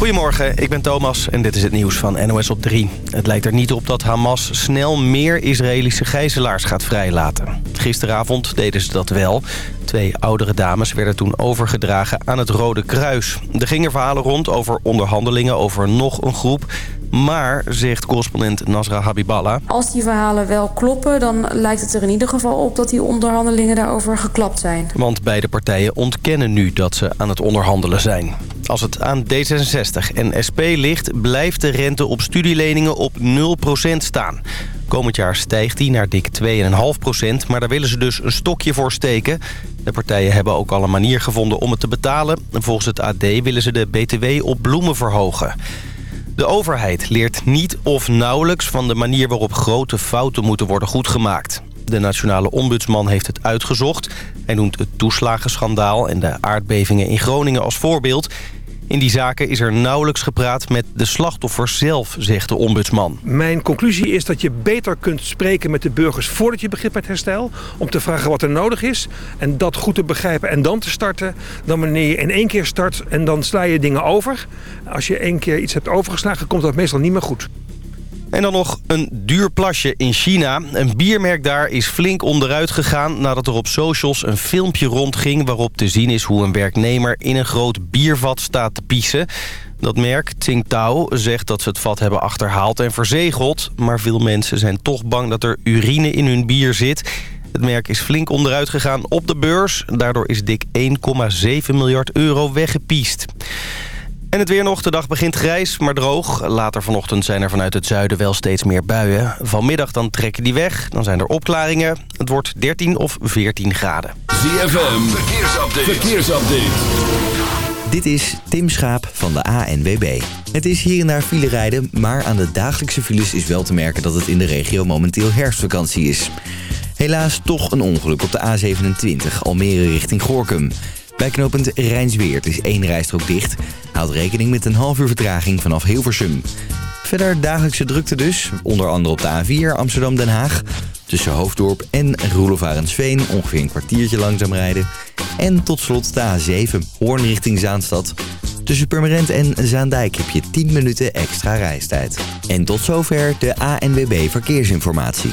Goedemorgen, ik ben Thomas en dit is het nieuws van NOS op 3. Het lijkt er niet op dat Hamas snel meer Israëlische gijzelaars gaat vrijlaten. Gisteravond deden ze dat wel. Twee oudere dames werden toen overgedragen aan het Rode Kruis. Er gingen verhalen rond over onderhandelingen over nog een groep. Maar, zegt correspondent Nasra Habiballah... Als die verhalen wel kloppen, dan lijkt het er in ieder geval op... dat die onderhandelingen daarover geklapt zijn. Want beide partijen ontkennen nu dat ze aan het onderhandelen zijn. Als het aan D66 en SP ligt, blijft de rente op studieleningen op 0% staan. Komend jaar stijgt die naar dik 2,5% maar daar willen ze dus een stokje voor steken. De partijen hebben ook al een manier gevonden om het te betalen. Volgens het AD willen ze de BTW op bloemen verhogen. De overheid leert niet of nauwelijks van de manier waarop grote fouten moeten worden goedgemaakt. De nationale ombudsman heeft het uitgezocht. Hij noemt het toeslagenschandaal en de aardbevingen in Groningen als voorbeeld. In die zaken is er nauwelijks gepraat met de slachtoffers zelf, zegt de ombudsman. Mijn conclusie is dat je beter kunt spreken met de burgers voordat je begint met herstel. Om te vragen wat er nodig is en dat goed te begrijpen en dan te starten. Dan wanneer je in één keer start en dan sla je dingen over. Als je één keer iets hebt overgeslagen komt dat meestal niet meer goed. En dan nog een duur plasje in China. Een biermerk daar is flink onderuit gegaan... nadat er op socials een filmpje rondging... waarop te zien is hoe een werknemer in een groot biervat staat te piezen. Dat merk, Tsingtao, zegt dat ze het vat hebben achterhaald en verzegeld. Maar veel mensen zijn toch bang dat er urine in hun bier zit... Het merk is flink onderuit gegaan op de beurs. Daardoor is dik 1,7 miljard euro weggepiest. En het weer nog. De dag begint grijs, maar droog. Later vanochtend zijn er vanuit het zuiden wel steeds meer buien. Vanmiddag dan trekken die weg. Dan zijn er opklaringen. Het wordt 13 of 14 graden. ZFM, verkeersupdate. verkeersupdate. Dit is Tim Schaap van de ANWB. Het is hier en daar file rijden, maar aan de dagelijkse files is wel te merken dat het in de regio momenteel herfstvakantie is. Helaas toch een ongeluk op de A27, Almere richting Gorkum. Bij knooppunt Rijnsweert is één rijstrook dicht. Houd rekening met een half uur vertraging vanaf Hilversum. Verder dagelijkse drukte dus, onder andere op de A4 Amsterdam-Den Haag. Tussen Hoofddorp en Roelof ongeveer een kwartiertje langzaam rijden. En tot slot de A7 Hoorn richting Zaanstad. Tussen Purmerend en Zaandijk heb je 10 minuten extra reistijd. En tot zover de ANWB Verkeersinformatie.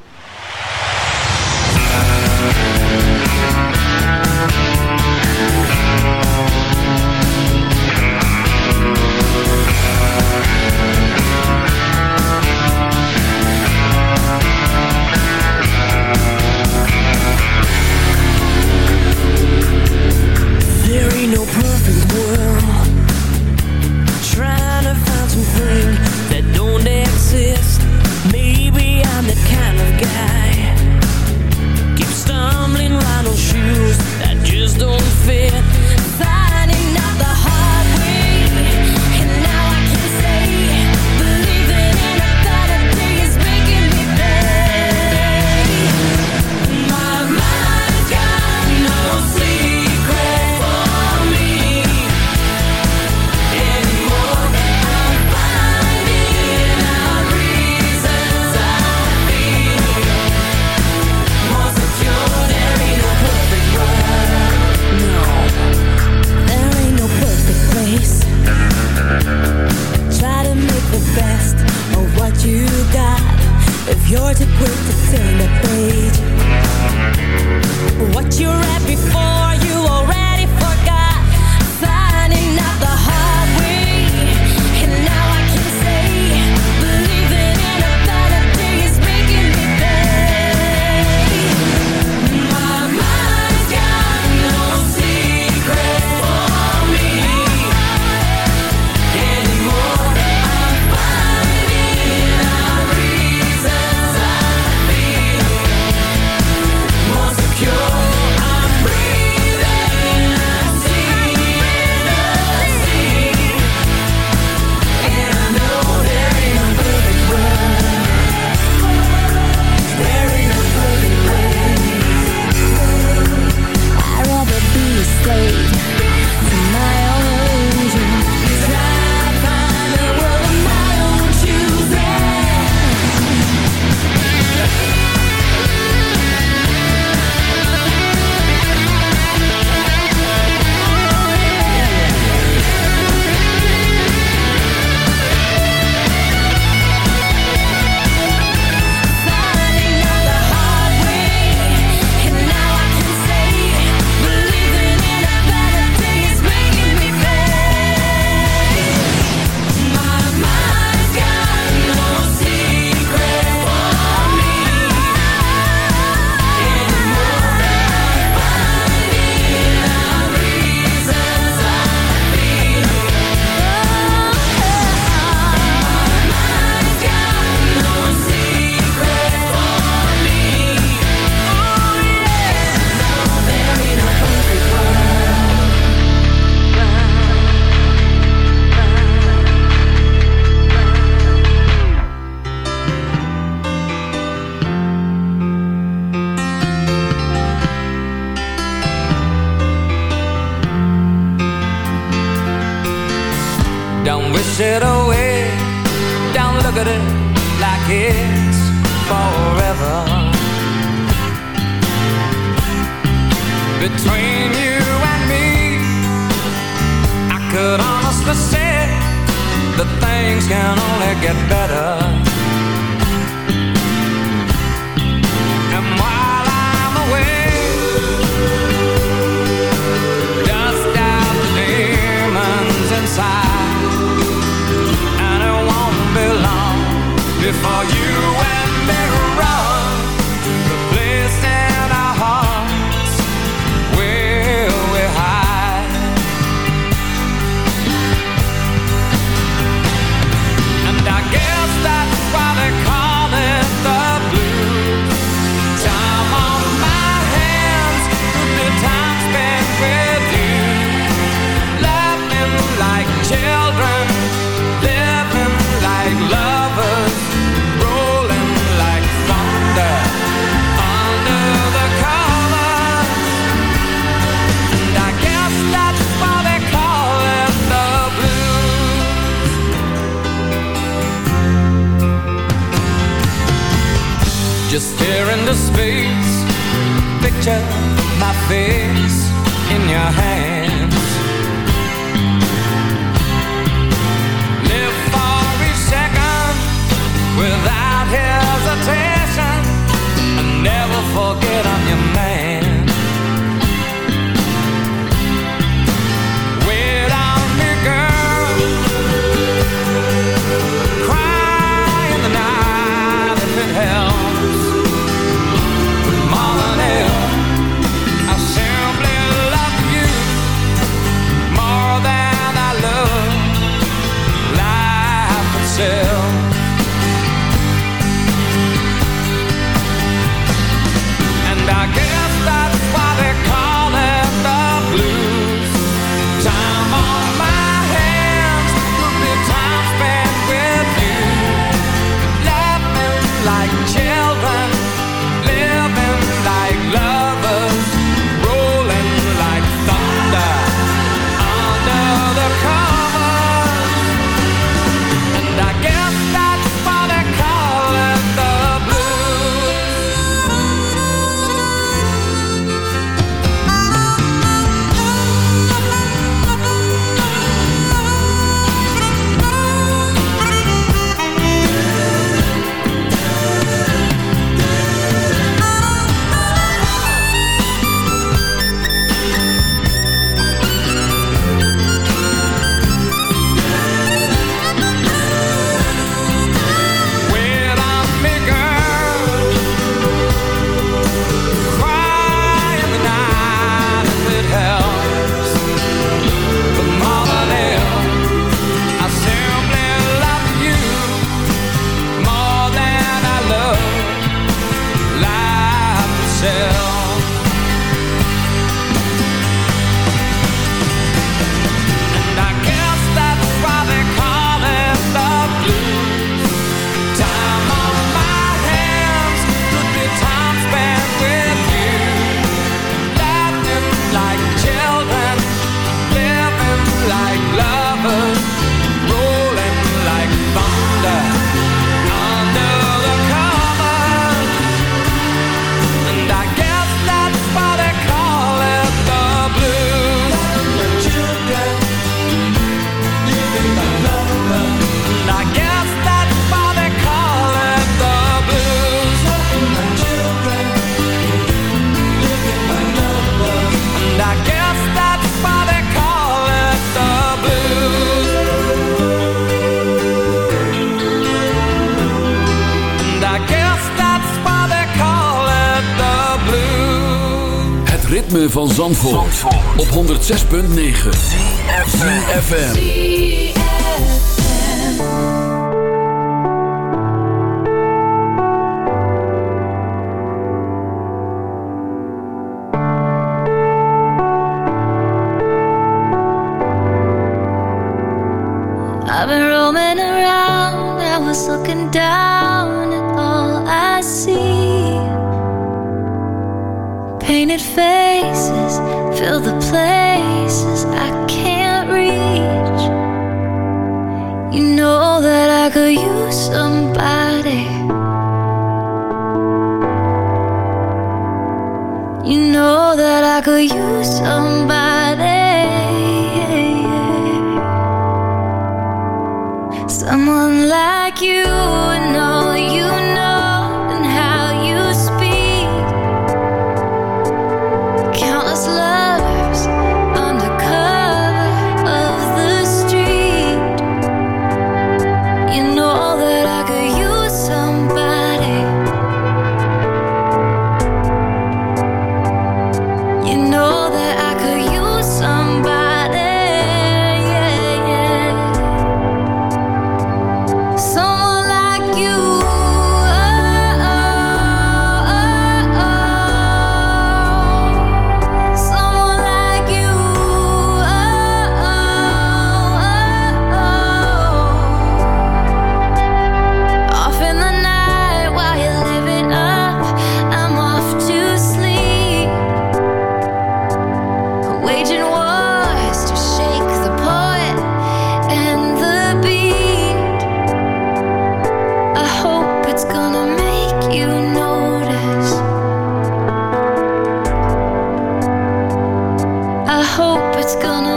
it's gonna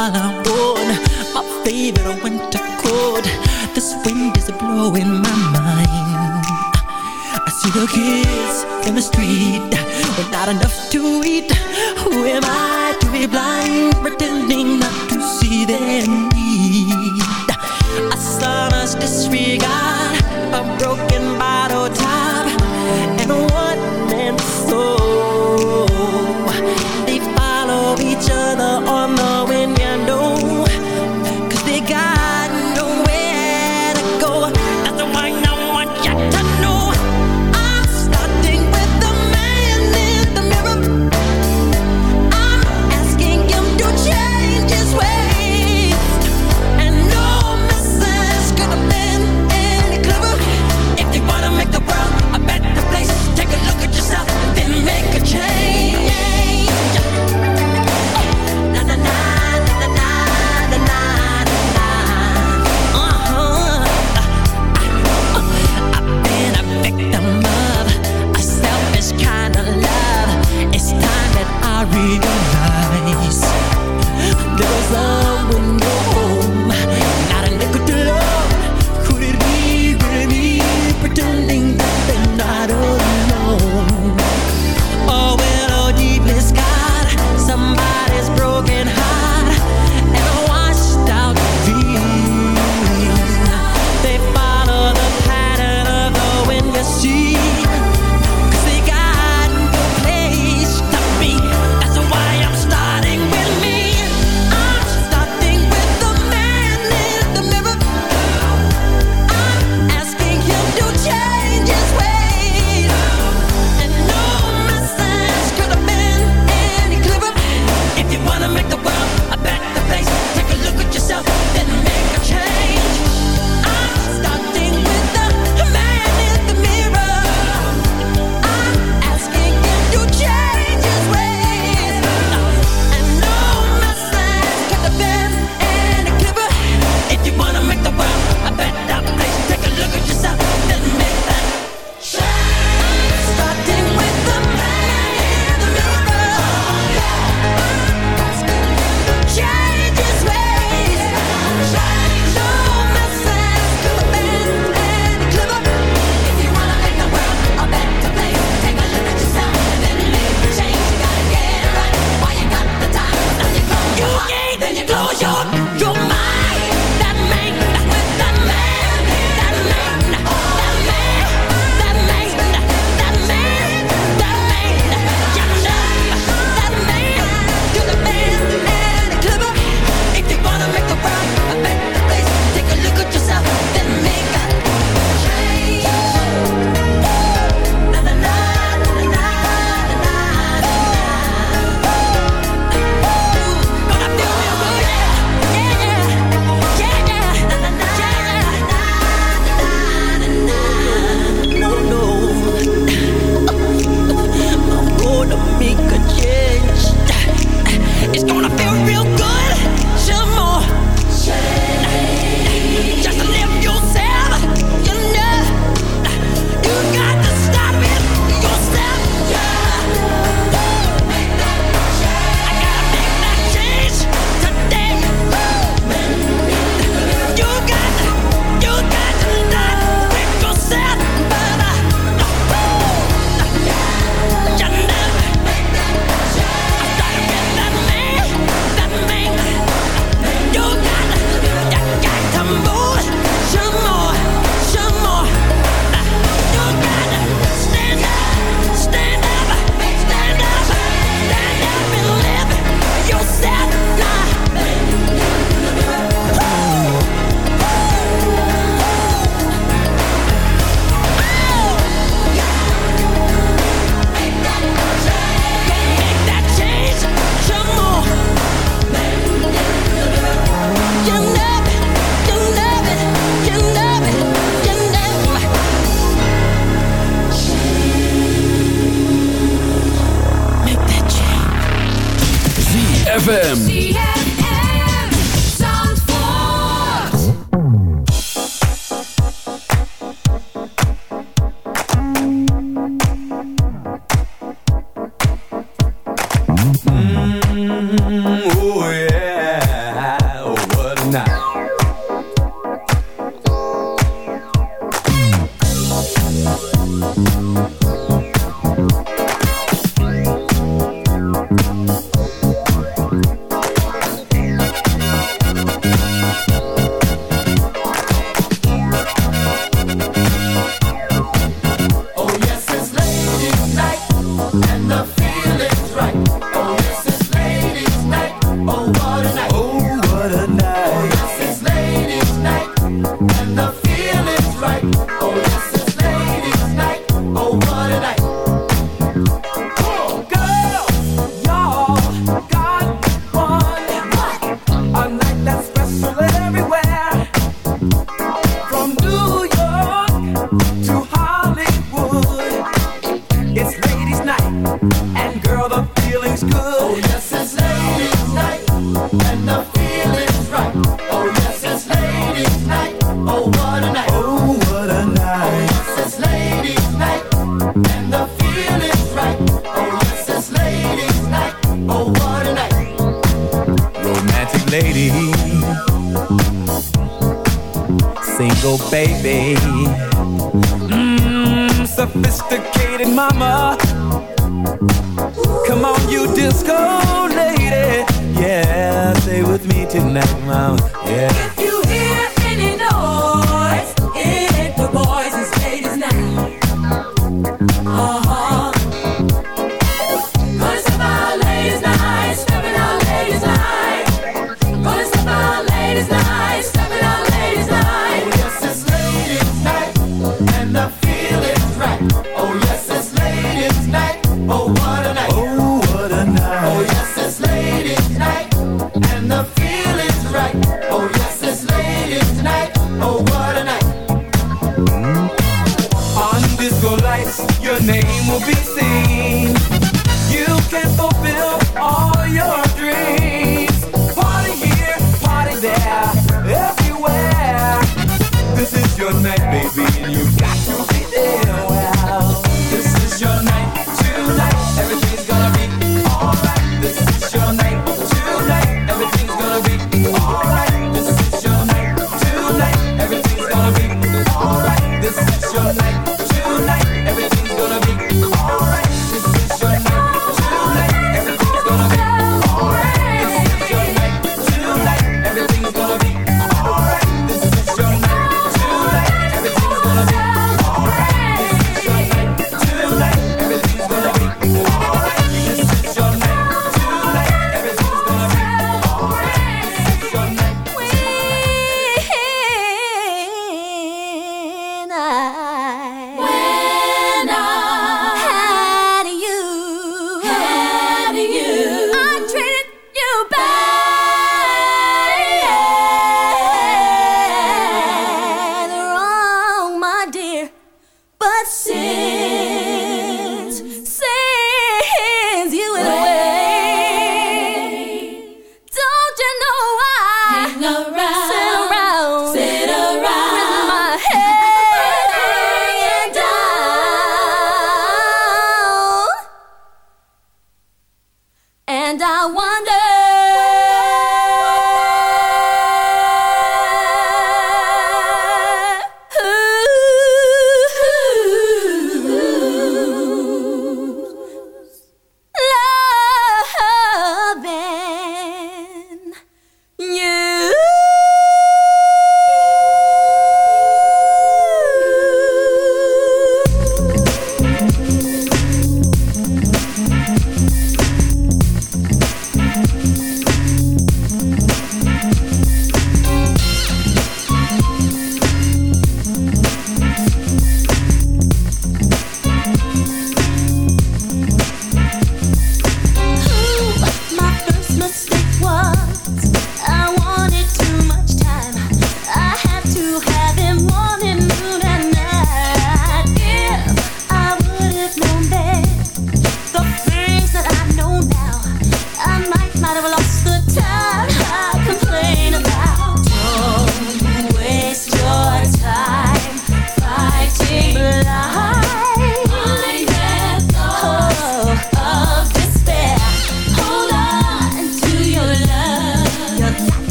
all I want My favorite winter coat This wind is blowing my mind. I see the kids in the street but not enough to eat. Who am I to be blind Pretending not to see them?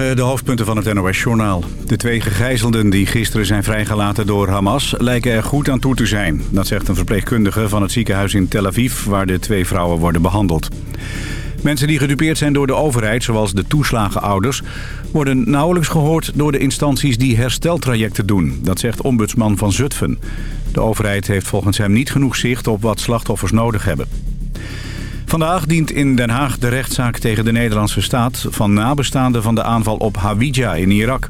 De hoofdpunten van het NOS-journaal. De twee gegijzelden die gisteren zijn vrijgelaten door Hamas... lijken er goed aan toe te zijn. Dat zegt een verpleegkundige van het ziekenhuis in Tel Aviv... waar de twee vrouwen worden behandeld. Mensen die gedupeerd zijn door de overheid, zoals de toeslagenouders... worden nauwelijks gehoord door de instanties die hersteltrajecten doen. Dat zegt ombudsman van Zutphen. De overheid heeft volgens hem niet genoeg zicht op wat slachtoffers nodig hebben. Vandaag dient in Den Haag de rechtszaak tegen de Nederlandse staat... van nabestaanden van de aanval op Hawija in Irak.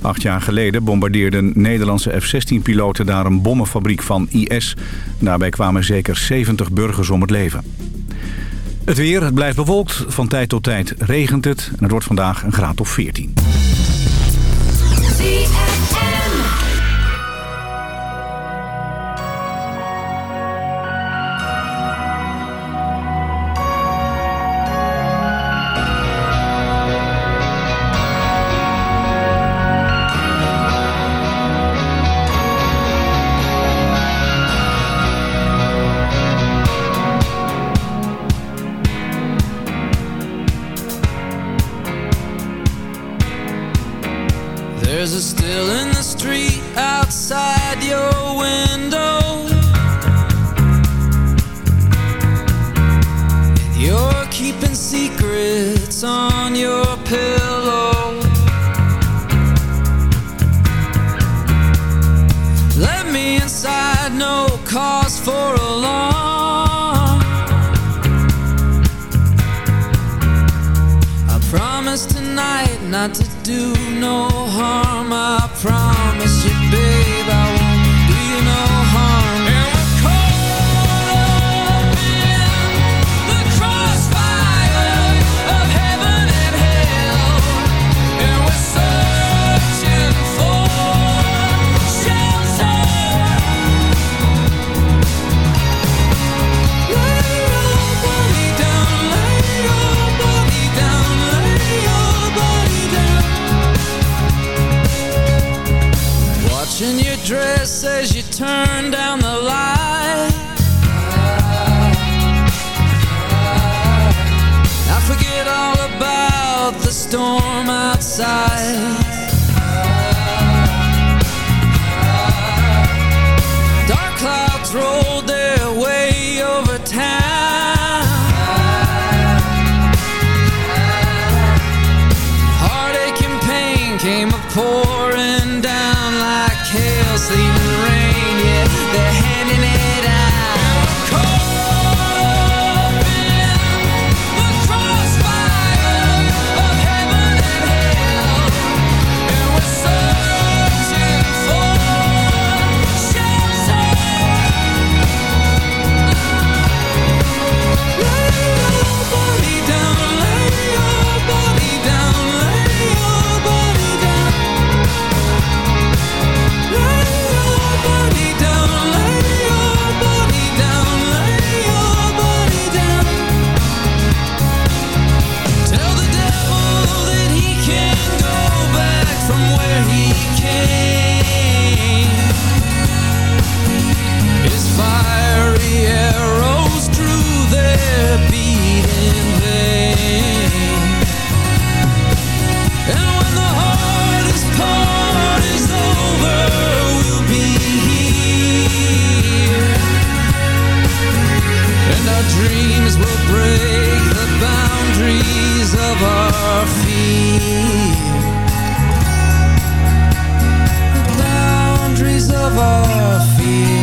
Acht jaar geleden bombardeerden Nederlandse F-16-piloten daar een bommenfabriek van IS. Daarbij kwamen zeker 70 burgers om het leven. Het weer, het blijft bewolkt. Van tijd tot tijd regent het. En het wordt vandaag een graad of 14. dreams will break the boundaries of our fear. The Boundaries of our fear.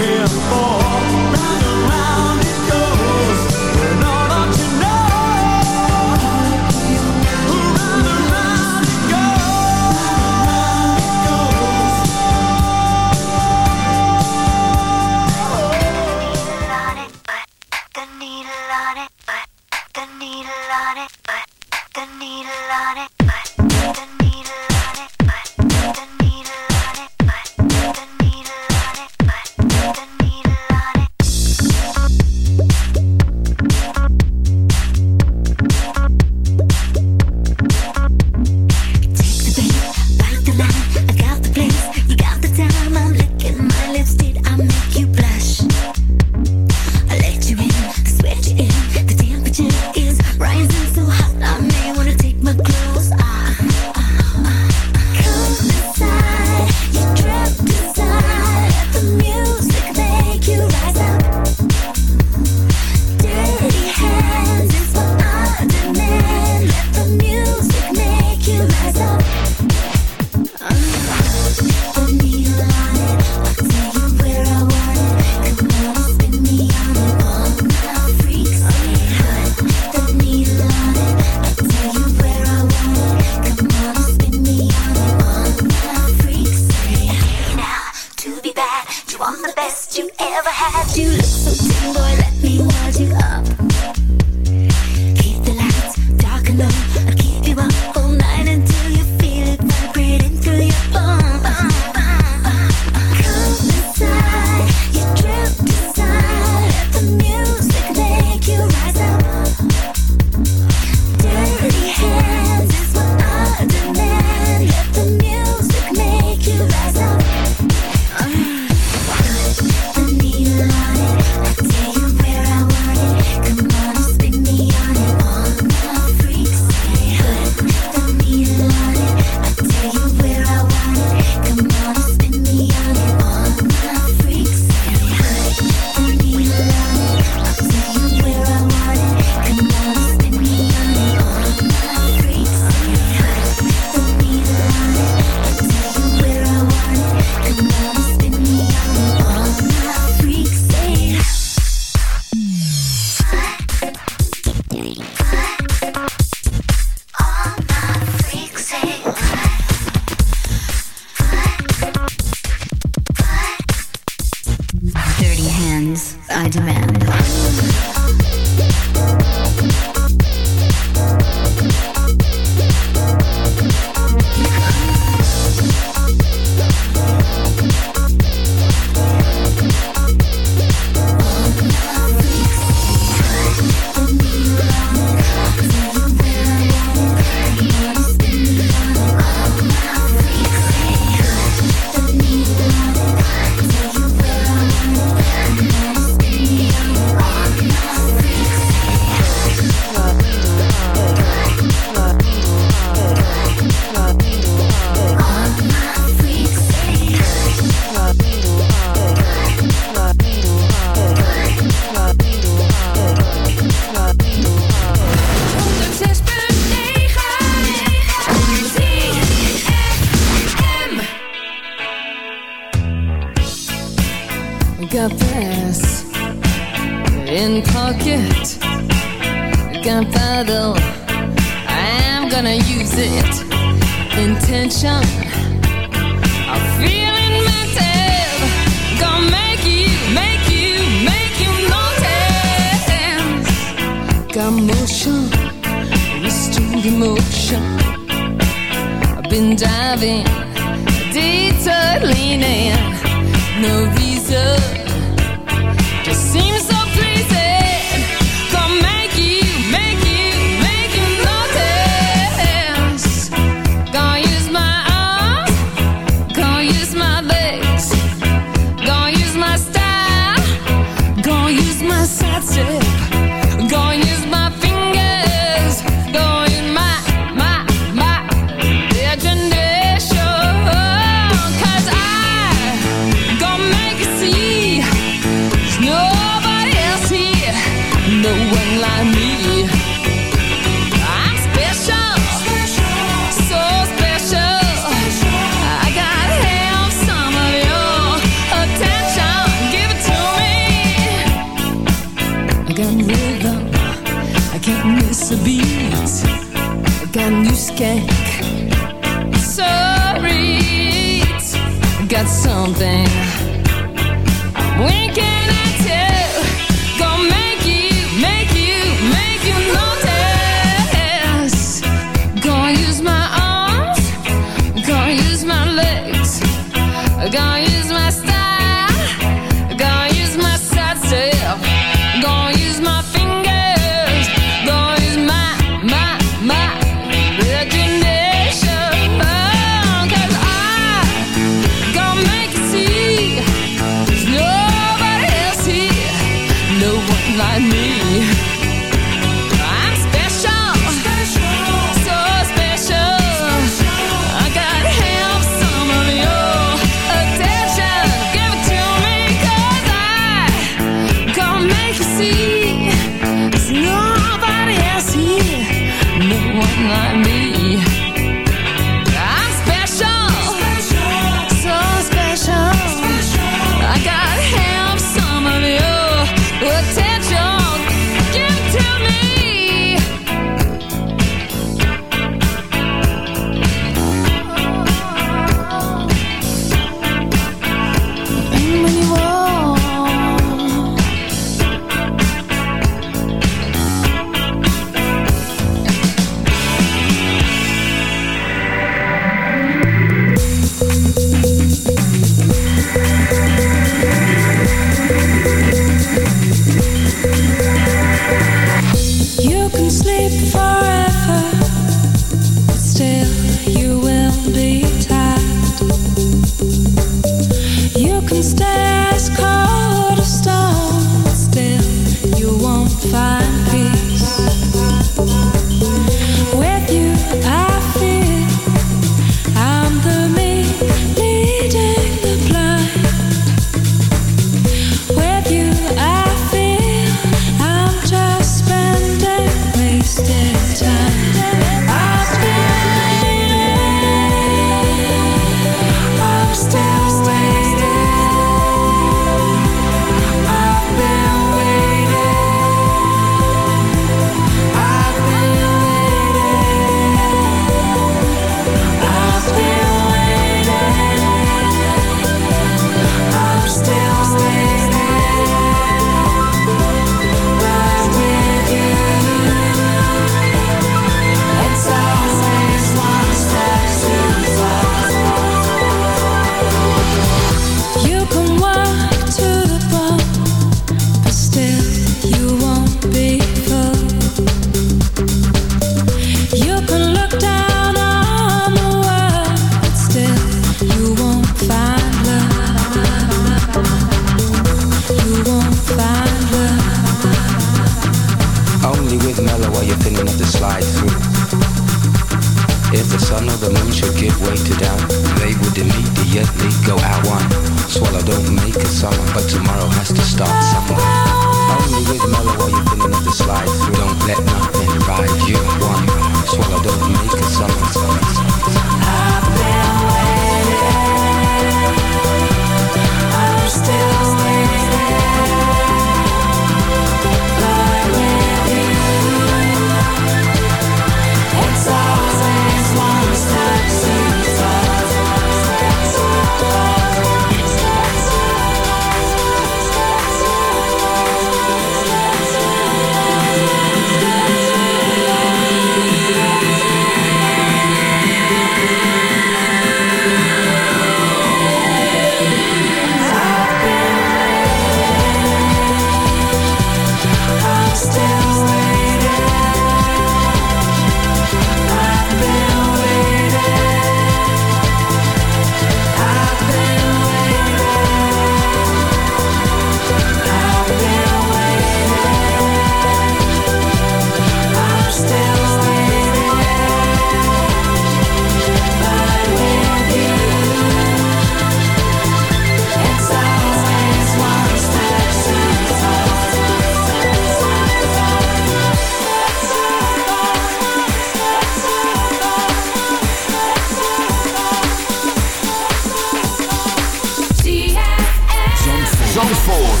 Zandvoort.